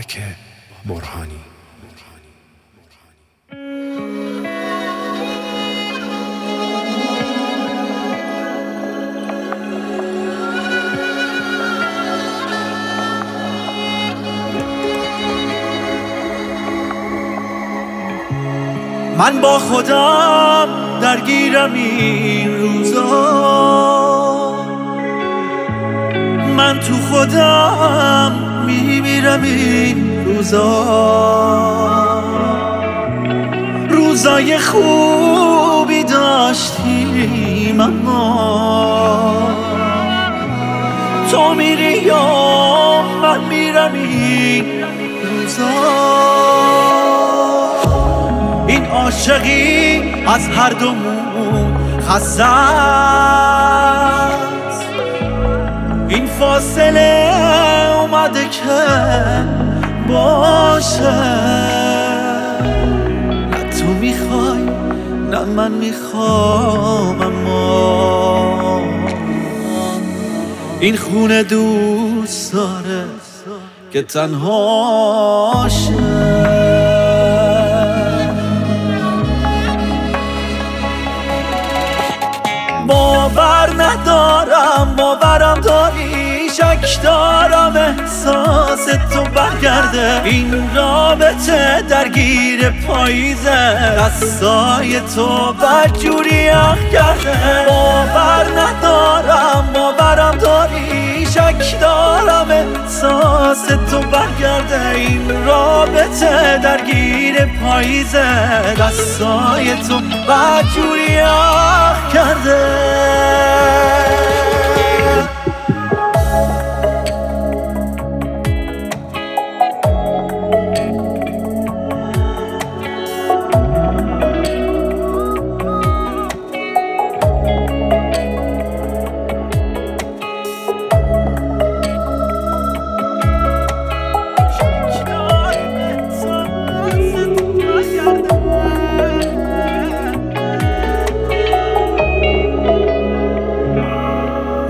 بابک برهانی. من با خودم درگیرم این روزا. من تو خودم میمیرم این روزا. روزای خوبی داشتیم اما تو میری یا من میرم این روزا. این عاشقی از هر دومون خسته این فاصله اومده که باشه. نه تو می‌خوای نه من می‌خوام اما این خونه دوست داره که تنها باور ندارم باورم داری شک دارم احساس تو برگرده. این رابطه درگیر پاییزه. دستای تو بدجوری اخ کرده. باور ندارم باورم داری. شک دارم احساس تو برگرده. این رابطه درگیر پاییزه. دستای تو بدجوری اخ کرده.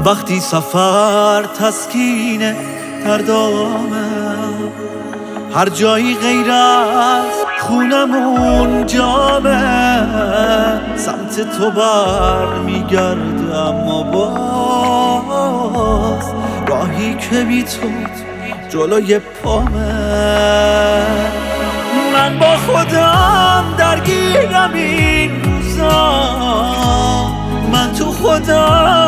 وقتی سفر تسکینه دردامه هر جایی غیر از خونمون جامه سمت تو بر میگرده اما باز راهی که بی تو جلوی پامه. من با خودم درگیرم این روزا. من تو خودم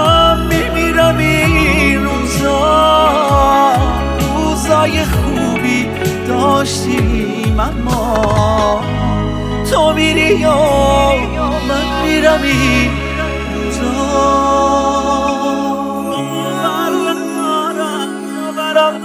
روزای خوبی داشتیم اما تو میری یا من میرم این روزا دارم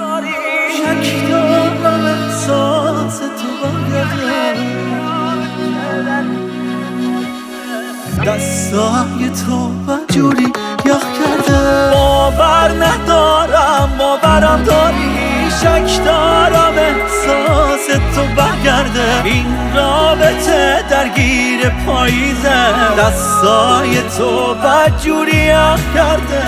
دستای تو جوری یخ کرده. باور ندارم باورم داری شک دارم احساس تو برگرده. این رابطه درگیر پاییزه. دستای تو بدجوری کرده.